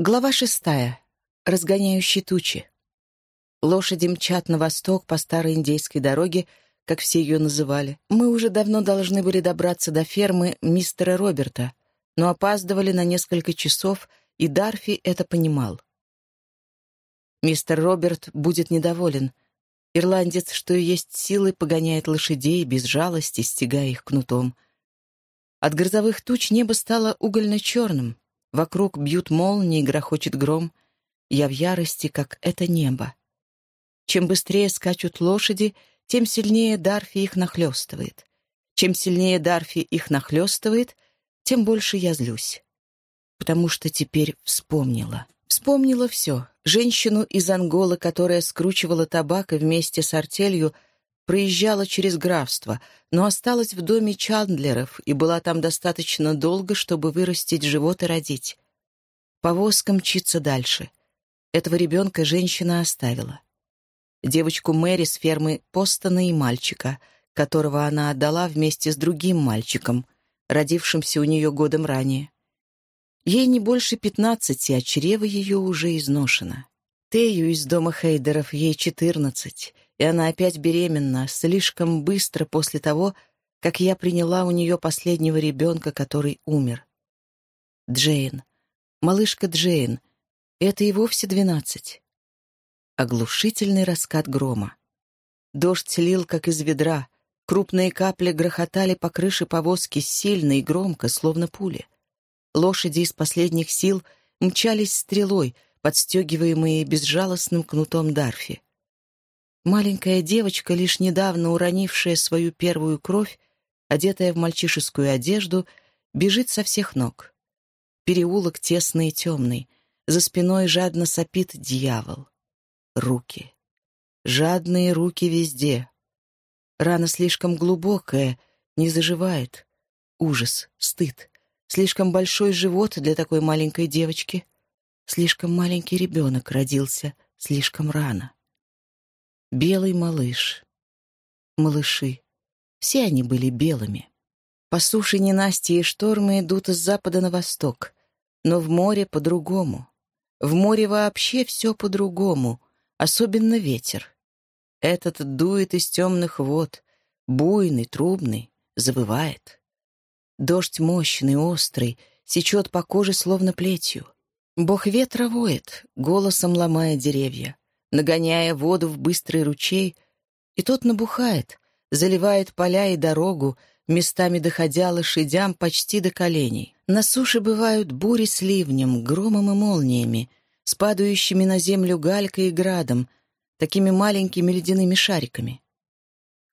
Глава шестая. Разгоняющие тучи. Лошади мчат на восток по старой индейской дороге, как все ее называли. Мы уже давно должны были добраться до фермы мистера Роберта, но опаздывали на несколько часов, и Дарфи это понимал. Мистер Роберт будет недоволен. Ирландец, что и есть силы, погоняет лошадей без жалости, стягая их кнутом. От грозовых туч небо стало угольно-черным, Вокруг бьют молнии, грохочет гром. Я в ярости, как это небо. Чем быстрее скачут лошади, тем сильнее Дарфи их нахлестывает. Чем сильнее Дарфи их нахлестывает, тем больше я злюсь. Потому что теперь вспомнила. Вспомнила все. Женщину из Анголы, которая скручивала табак и вместе с артелью проезжала через графство, но осталась в доме Чандлеров и была там достаточно долго, чтобы вырастить живот и родить. Повозка мчится дальше. Этого ребенка женщина оставила. Девочку Мэри с фермы Постона и мальчика, которого она отдала вместе с другим мальчиком, родившимся у нее годом ранее. Ей не больше пятнадцати, а чрево ее уже изношено. Тею из дома Хейдеров ей четырнадцать — и она опять беременна, слишком быстро после того, как я приняла у нее последнего ребенка, который умер. Джейн. Малышка Джейн. Это и вовсе двенадцать. Оглушительный раскат грома. Дождь лил, как из ведра. Крупные капли грохотали по крыше повозки сильно и громко, словно пули. Лошади из последних сил мчались стрелой, подстегиваемые безжалостным кнутом Дарфи. Маленькая девочка, лишь недавно уронившая свою первую кровь, одетая в мальчишескую одежду, бежит со всех ног. Переулок тесный и темный, за спиной жадно сопит дьявол. Руки. Жадные руки везде. Рана слишком глубокая, не заживает. Ужас, стыд. Слишком большой живот для такой маленькой девочки. Слишком маленький ребенок родился слишком рано. Белый малыш. Малыши. Все они были белыми. По суше ненастья и штормы идут из запада на восток. Но в море по-другому. В море вообще все по-другому, особенно ветер. Этот дует из темных вод, буйный, трубный, забывает. Дождь мощный, острый, сечет по коже словно плетью. Бог ветра воет, голосом ломая деревья нагоняя воду в быстрый ручей, и тот набухает, заливает поля и дорогу, местами доходя лошадям почти до коленей. На суше бывают бури с ливнем, громом и молниями, с падающими на землю галькой и градом, такими маленькими ледяными шариками.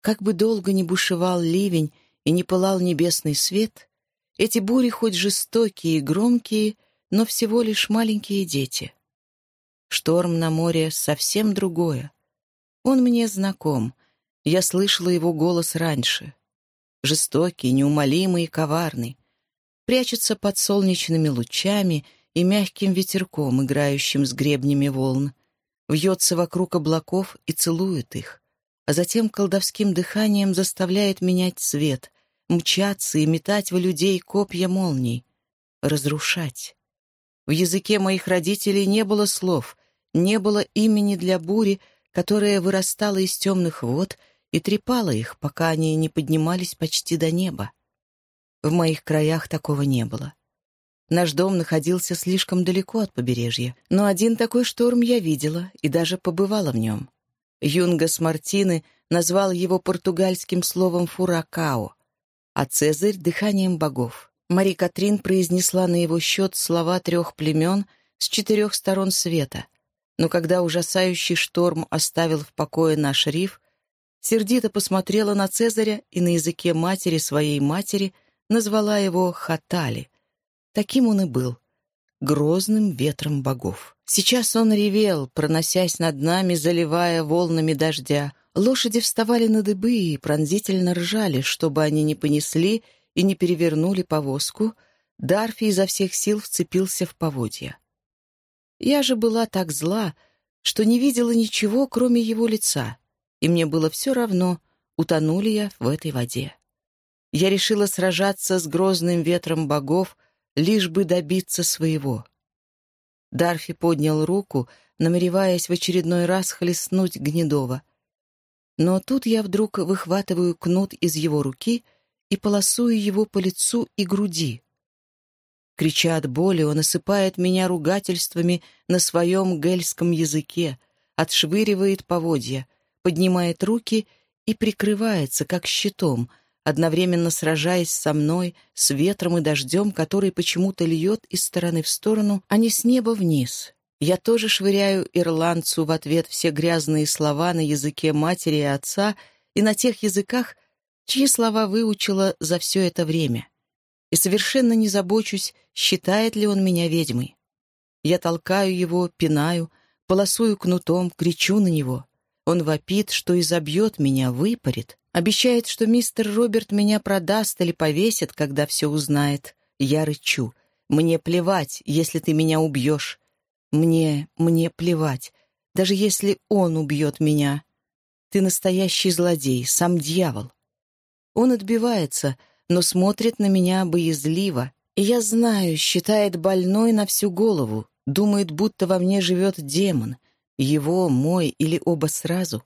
Как бы долго ни бушевал ливень и не пылал небесный свет, эти бури хоть жестокие и громкие, но всего лишь маленькие дети. Шторм на море — совсем другое. Он мне знаком. Я слышала его голос раньше. Жестокий, неумолимый и коварный. Прячется под солнечными лучами и мягким ветерком, играющим с гребнями волн. Вьется вокруг облаков и целует их. А затем колдовским дыханием заставляет менять цвет, мчаться и метать в людей копья молний. Разрушать. В языке моих родителей не было слов, не было имени для бури, которая вырастала из темных вод и трепала их, пока они не поднимались почти до неба. В моих краях такого не было. Наш дом находился слишком далеко от побережья, но один такой шторм я видела и даже побывала в нем. Юнгас Мартины назвал его португальским словом «фуракао», а Цезарь — дыханием богов. Мари Катрин произнесла на его счет слова трех племен с четырех сторон света, но когда ужасающий шторм оставил в покое наш риф, сердито посмотрела на Цезаря и на языке матери своей матери назвала его Хатали. Таким он и был, грозным ветром богов. Сейчас он ревел, проносясь над нами, заливая волнами дождя. Лошади вставали на дыбы и пронзительно ржали, чтобы они не понесли и не перевернули повозку. Дарфи изо всех сил вцепился в поводья. Я же была так зла, что не видела ничего, кроме его лица, и мне было все равно, утону ли я в этой воде. Я решила сражаться с грозным ветром богов, лишь бы добиться своего. Дарфи поднял руку, намереваясь в очередной раз хлестнуть Гнедова. Но тут я вдруг выхватываю кнут из его руки и полосую его по лицу и груди. Крича от боли, он осыпает меня ругательствами на своем гельском языке, отшвыривает поводья, поднимает руки и прикрывается, как щитом, одновременно сражаясь со мной, с ветром и дождем, который почему-то льет из стороны в сторону, а не с неба вниз. Я тоже швыряю ирландцу в ответ все грязные слова на языке матери и отца и на тех языках, чьи слова выучила за все это время. И совершенно не забочусь, считает ли он меня ведьмой. Я толкаю его, пинаю, полосую кнутом, кричу на него. Он вопит, что изобьет меня, выпарит. Обещает, что мистер Роберт меня продаст или повесит, когда все узнает. Я рычу. «Мне плевать, если ты меня убьешь. Мне, мне плевать, даже если он убьет меня. Ты настоящий злодей, сам дьявол». Он отбивается, но смотрит на меня боязливо. И я знаю, считает больной на всю голову, думает, будто во мне живет демон, его, мой или оба сразу.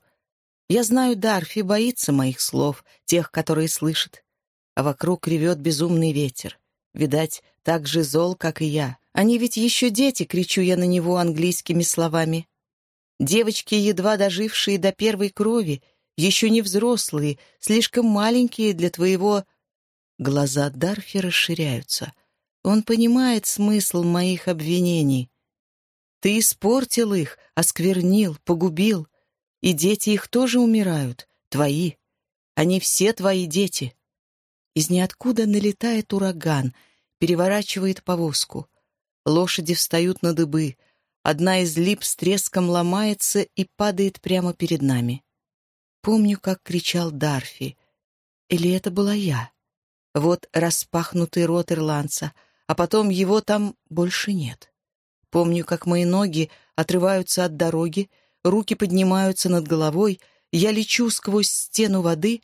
Я знаю, Дарфи боится моих слов, тех, которые слышит. А вокруг ревет безумный ветер. Видать, так же зол, как и я. Они ведь еще дети, кричу я на него английскими словами. Девочки, едва дожившие до первой крови, еще не взрослые, слишком маленькие для твоего... Глаза Дарфи расширяются. Он понимает смысл моих обвинений. Ты испортил их, осквернил, погубил. И дети их тоже умирают, твои. Они все твои дети. Из ниоткуда налетает ураган, переворачивает повозку. Лошади встают на дыбы. Одна из лип с треском ломается и падает прямо перед нами. Помню, как кричал Дарфи. Или это была я? Вот распахнутый рот ирландца, а потом его там больше нет. Помню, как мои ноги отрываются от дороги, руки поднимаются над головой, я лечу сквозь стену воды,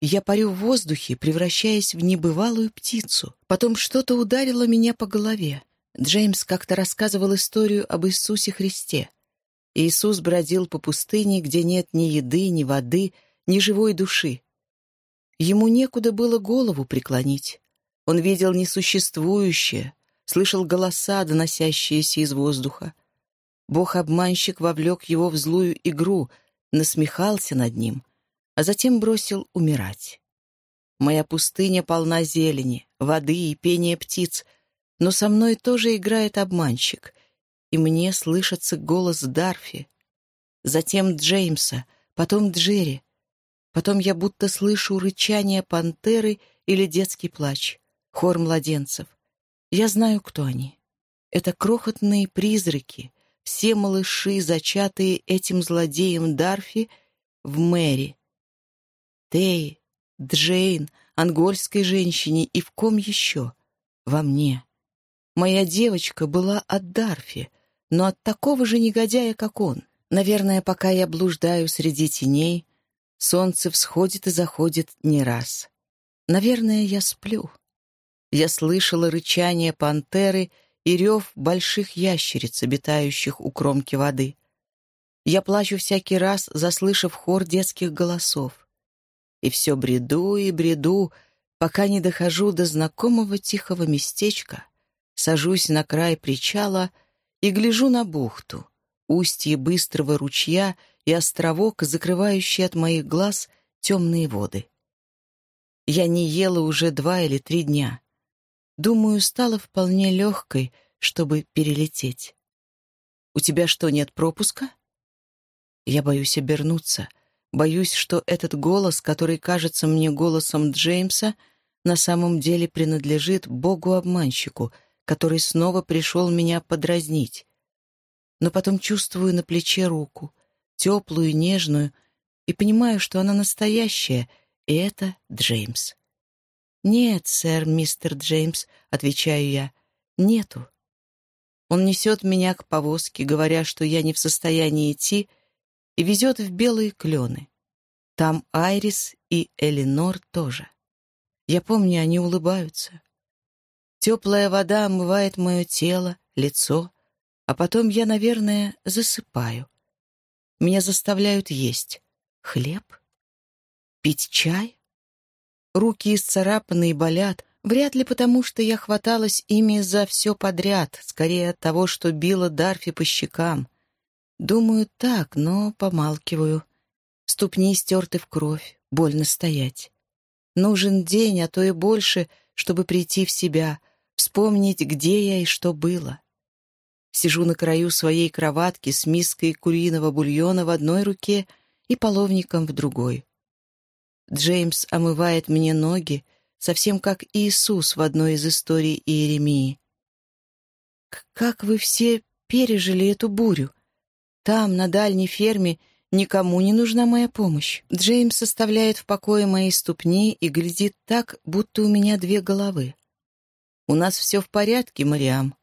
я парю в воздухе, превращаясь в небывалую птицу. Потом что-то ударило меня по голове. Джеймс как-то рассказывал историю об Иисусе Христе. Иисус бродил по пустыне, где нет ни еды, ни воды, ни живой души. Ему некуда было голову преклонить. Он видел несуществующее, слышал голоса, доносящиеся из воздуха. Бог-обманщик вовлек его в злую игру, насмехался над ним, а затем бросил умирать. Моя пустыня полна зелени, воды и пения птиц, но со мной тоже играет обманщик, и мне слышится голос Дарфи. Затем Джеймса, потом Джерри. Потом я будто слышу рычание пантеры или детский плач, хор младенцев. Я знаю, кто они. Это крохотные призраки, все малыши, зачатые этим злодеем Дарфи в Мэри. Тей, Джейн, ангольской женщине и в ком еще? Во мне. Моя девочка была от Дарфи, но от такого же негодяя, как он. Наверное, пока я блуждаю среди теней, солнце всходит и заходит не раз. Наверное, я сплю. Я слышала рычание пантеры и рев больших ящериц, обитающих у кромки воды. Я плачу всякий раз, заслышав хор детских голосов. И все бреду и бреду, пока не дохожу до знакомого тихого местечка, сажусь на край причала и гляжу на бухту, устье быстрого ручья и островок, закрывающий от моих глаз темные воды. Я не ела уже два или три дня. Думаю, стала вполне легкой, чтобы перелететь. «У тебя что, нет пропуска?» Я боюсь обернуться. Боюсь, что этот голос, который кажется мне голосом Джеймса, на самом деле принадлежит Богу-обманщику, который снова пришел меня подразнить. Но потом чувствую на плече руку, теплую, нежную, и понимаю, что она настоящая, и это Джеймс. «Нет, сэр, мистер Джеймс», — отвечаю я, — «нету». Он несет меня к повозке, говоря, что я не в состоянии идти, и везет в белые клены. Там Айрис и Элинор тоже. Я помню, они улыбаются. Теплая вода омывает мое тело, лицо, А потом я, наверное, засыпаю. Меня заставляют есть хлеб, пить чай. Руки исцарапаны и болят, вряд ли потому, что я хваталась ими за все подряд, скорее от того, что била Дарфи по щекам. Думаю так, но помалкиваю. Ступни стерты в кровь, больно стоять. Нужен день, а то и больше, чтобы прийти в себя, вспомнить, где я и что было. Сижу на краю своей кроватки с миской куриного бульона в одной руке и половником в другой. Джеймс омывает мне ноги, совсем как Иисус в одной из историй Иеремии. «Как вы все пережили эту бурю? Там, на дальней ферме, никому не нужна моя помощь. Джеймс оставляет в покое мои ступни и глядит так, будто у меня две головы. У нас все в порядке, Мариам.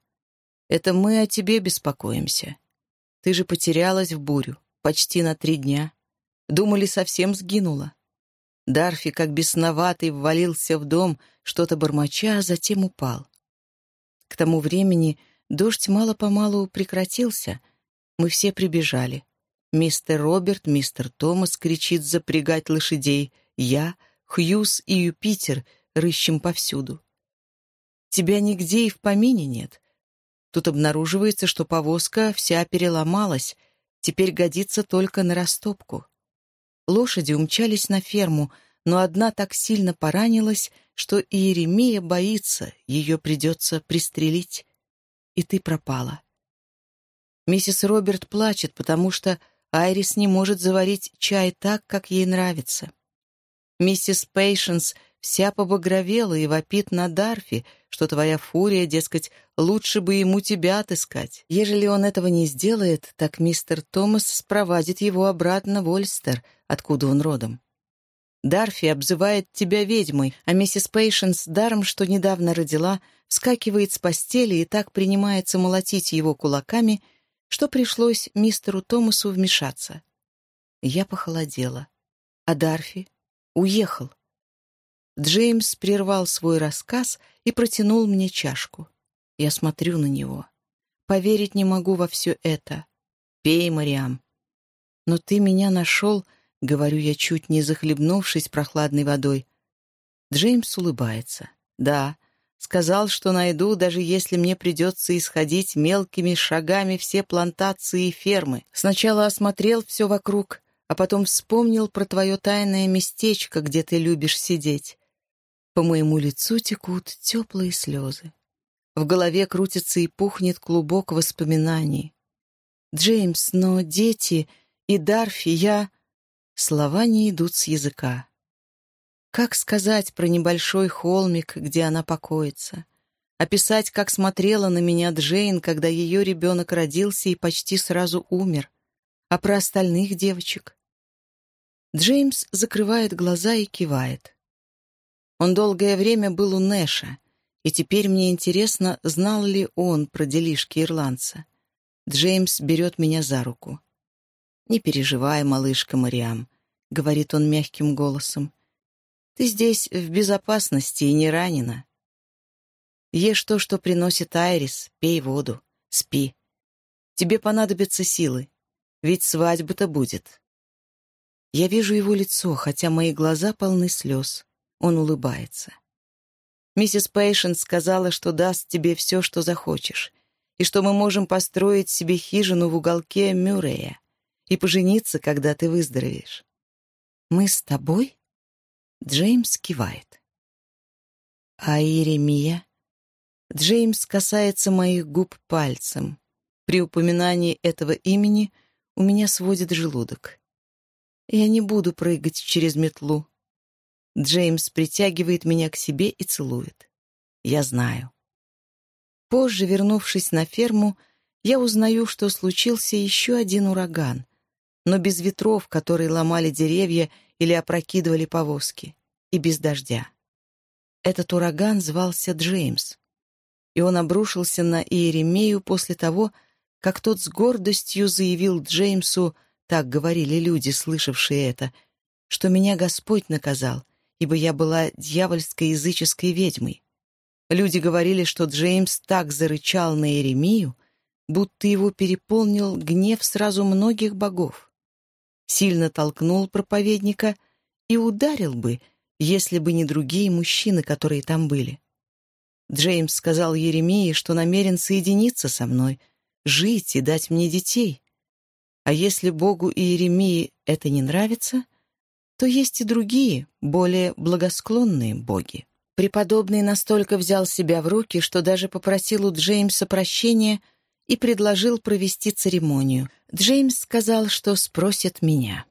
Это мы о тебе беспокоимся. Ты же потерялась в бурю, почти на три дня. Думали, совсем сгинула. Дарфи, как бесноватый, ввалился в дом, что-то бормоча, а затем упал. К тому времени дождь мало-помалу прекратился. Мы все прибежали. Мистер Роберт, мистер Томас кричит запрягать лошадей. Я, Хьюз и Юпитер рыщем повсюду. Тебя нигде и в помине нет. Тут обнаруживается, что повозка вся переломалась, теперь годится только на растопку. Лошади умчались на ферму, но одна так сильно поранилась, что Иеремия боится, ее придется пристрелить. И ты пропала. Миссис Роберт плачет, потому что Айрис не может заварить чай так, как ей нравится. Миссис Пейшенс вся побагровела и вопит на Дарфи, что твоя фурия, дескать, лучше бы ему тебя отыскать. Ежели он этого не сделает, так мистер Томас спровадит его обратно в Ольстер, откуда он родом. Дарфи обзывает тебя ведьмой, а миссис Пейшенс, даром, что недавно родила, вскакивает с постели и так принимается молотить его кулаками, что пришлось мистеру Томасу вмешаться. Я похолодела. А Дарфи уехал. Джеймс прервал свой рассказ и протянул мне чашку. Я смотрю на него. Поверить не могу во все это. Пей, Мариам. Но ты меня нашел, говорю я, чуть не захлебнувшись прохладной водой. Джеймс улыбается. Да, сказал, что найду, даже если мне придется исходить мелкими шагами все плантации и фермы. Сначала осмотрел все вокруг, а потом вспомнил про твое тайное местечко, где ты любишь сидеть. По моему лицу текут теплые слезы. В голове крутится и пухнет клубок воспоминаний. «Джеймс, но дети и Дарфи, я...» Слова не идут с языка. Как сказать про небольшой холмик, где она покоится? Описать, как смотрела на меня Джейн, когда ее ребенок родился и почти сразу умер? А про остальных девочек? Джеймс закрывает глаза и кивает. Он долгое время был у Нэша, и теперь мне интересно, знал ли он про делишки ирландца. Джеймс берет меня за руку. «Не переживай, малышка Мариам», — говорит он мягким голосом. «Ты здесь в безопасности и не ранена. Ешь то, что приносит Айрис, пей воду, спи. Тебе понадобятся силы, ведь свадьба-то будет». Я вижу его лицо, хотя мои глаза полны слез. Он улыбается. Миссис Пейшенс сказала, что даст тебе все, что захочешь, и что мы можем построить себе хижину в уголке Мюррея и пожениться, когда ты выздоровеешь. «Мы с тобой?» Джеймс кивает. «А Иеремия?» Джеймс касается моих губ пальцем. При упоминании этого имени у меня сводит желудок. Я не буду прыгать через метлу. Джеймс притягивает меня к себе и целует. Я знаю. Позже, вернувшись на ферму, я узнаю, что случился еще один ураган, но без ветров, которые ломали деревья или опрокидывали повозки, и без дождя. Этот ураган звался Джеймс, и он обрушился на Иеремею после того, как тот с гордостью заявил Джеймсу, так говорили люди, слышавшие это, что меня Господь наказал, ибо я была дьявольской языческой ведьмой. Люди говорили, что Джеймс так зарычал на Иеремию, будто его переполнил гнев сразу многих богов. Сильно толкнул проповедника и ударил бы, если бы не другие мужчины, которые там были. Джеймс сказал Еремии, что намерен соединиться со мной, жить и дать мне детей. А если Богу и Еремии это не нравится, то есть и другие, более благосклонные боги. Преподобный настолько взял себя в руки, что даже попросил у Джеймса прощения и предложил провести церемонию. Джеймс сказал, что спросит меня.